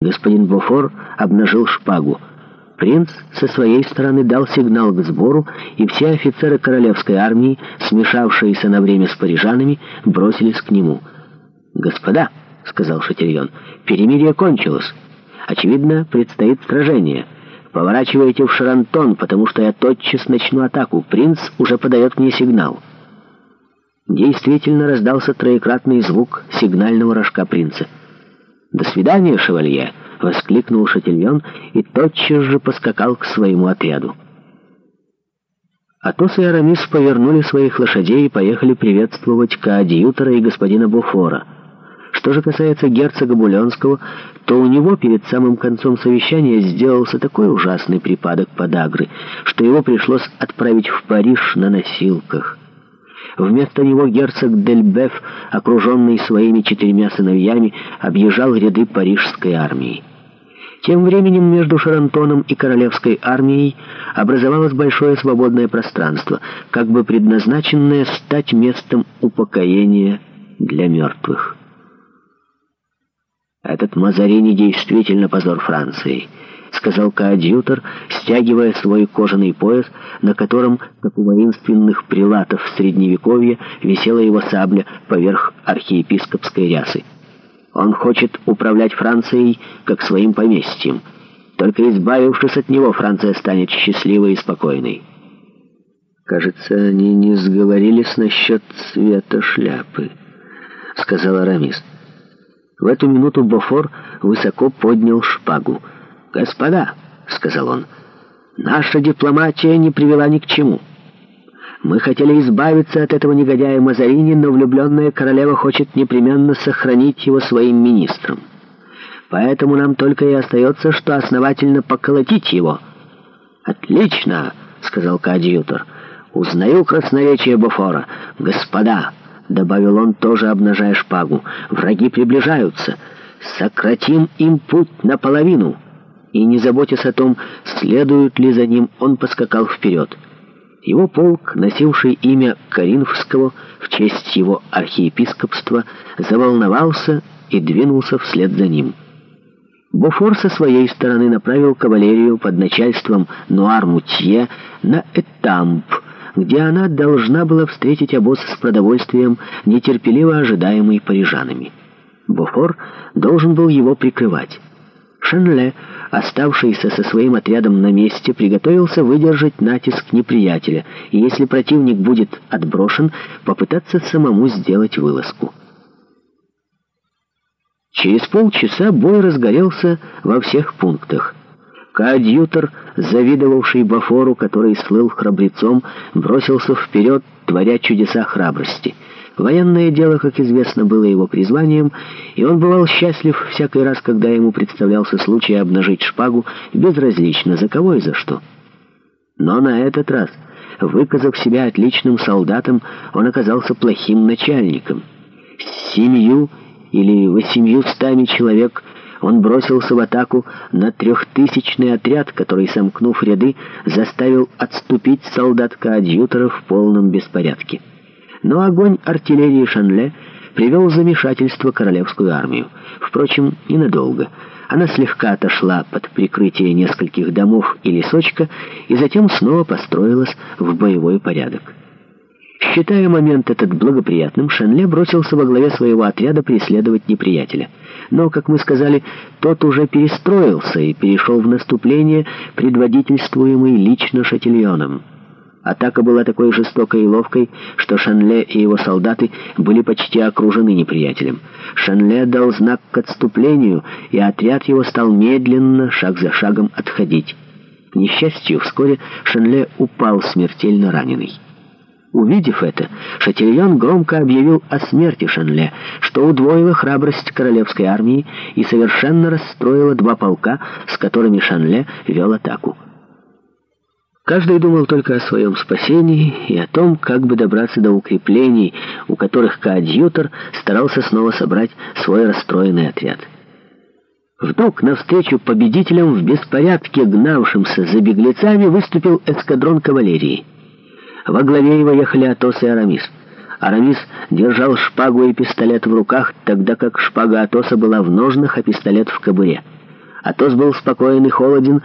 Господин Бофор обнажил шпагу. Принц со своей стороны дал сигнал к сбору, и все офицеры королевской армии, смешавшиеся на время с парижанами, бросились к нему. «Господа», — сказал Шатильон, — «перемирие кончилось. Очевидно, предстоит сражение. Поворачивайте в Шарантон, потому что я тотчас начну атаку. Принц уже подает мне сигнал». Действительно раздался троекратный звук сигнального рожка принца — «До свидания, шевалье!» — воскликнул Шатильон и тотчас же поскакал к своему отряду. Атос и Арамис повернули своих лошадей и поехали приветствовать Каадьютора и господина Буфора. Что же касается герцога Буленского, то у него перед самым концом совещания сделался такой ужасный припадок подагры, что его пришлось отправить в Париж на носилках. Вместо него герцог Дельбеф, окруженный своими четырьмя сыновьями, объезжал ряды парижской армии. Тем временем между Шарантоном и королевской армией образовалось большое свободное пространство, как бы предназначенное стать местом упокоения для мертвых. Этот Мазарини действительно позор Франции — сказал коадьютор, стягивая свой кожаный пояс, на котором, как у воинственных прилатов Средневековья, висела его сабля поверх архиепископской рясы. Он хочет управлять Францией как своим поместьем. Только избавившись от него, Франция станет счастливой и спокойной. «Кажется, они не сговорились насчет цвета шляпы», — сказал Арамис. В эту минуту Бофор высоко поднял шпагу — «Господа», — сказал он, — «наша дипломатия не привела ни к чему. Мы хотели избавиться от этого негодяя Мазарини, но влюбленная королева хочет непременно сохранить его своим министром. Поэтому нам только и остается, что основательно поколотить его». «Отлично», — сказал коадьютор, — «узнаю красноречие Буфора. Господа», — добавил он, тоже обнажая шпагу, — «враги приближаются. Сократим им путь наполовину» и, не заботясь о том, следуют ли за ним, он поскакал вперед. Его полк, носивший имя Каринфского в честь его архиепископства, заволновался и двинулся вслед за ним. Буфор со своей стороны направил кавалерию под начальством Нуар-Мутье на Этамп, где она должна была встретить обоз с продовольствием, нетерпеливо ожидаемый парижанами. Буфор должен был его прикрывать. Шенле, оставшийся со своим отрядом на месте, приготовился выдержать натиск неприятеля, и если противник будет отброшен, попытаться самому сделать вылазку. Через полчаса бой разгорелся во всех пунктах. Коадьютор, завидовавший Бафору, который слыл храбрецом, бросился вперед, творя чудеса храбрости — Военное дело, как известно, было его призванием, и он бывал счастлив всякий раз, когда ему представлялся случай обнажить шпагу, безразлично за кого и за что. Но на этот раз, выказав себя отличным солдатом, он оказался плохим начальником. С семью или восемью стами человек он бросился в атаку на трехтысячный отряд, который, сомкнув ряды, заставил отступить солдатка-адъютора в полном беспорядке. Но огонь артиллерии Шанле привел в замешательство королевскую армию. Впрочем, ненадолго. Она слегка отошла под прикрытие нескольких домов и лесочка и затем снова построилась в боевой порядок. Считая момент этот благоприятным, Шенле бросился во главе своего отряда преследовать неприятеля. Но, как мы сказали, тот уже перестроился и перешел в наступление, предводительствуемый лично Шатильоном. Атака была такой жестокой и ловкой, что Шанле и его солдаты были почти окружены неприятелем. Шанле дал знак к отступлению, и отряд его стал медленно, шаг за шагом, отходить. К несчастью, вскоре Шанле упал смертельно раненый. Увидев это, Шатильон громко объявил о смерти Шанле, что удвоило храбрость королевской армии и совершенно расстроило два полка, с которыми Шанле вел атаку. Каждый думал только о своем спасении и о том, как бы добраться до укреплений, у которых коадьютор старался снова собрать свой расстроенный отряд. Вдруг навстречу победителям в беспорядке, гнавшимся за беглецами, выступил эскадрон кавалерии. Во главе его ехали Атос и Арамис. Арамис держал шпагу и пистолет в руках, тогда как шпага Атоса была в ножнах, а пистолет в кобуре. Атос был спокоен и холоден,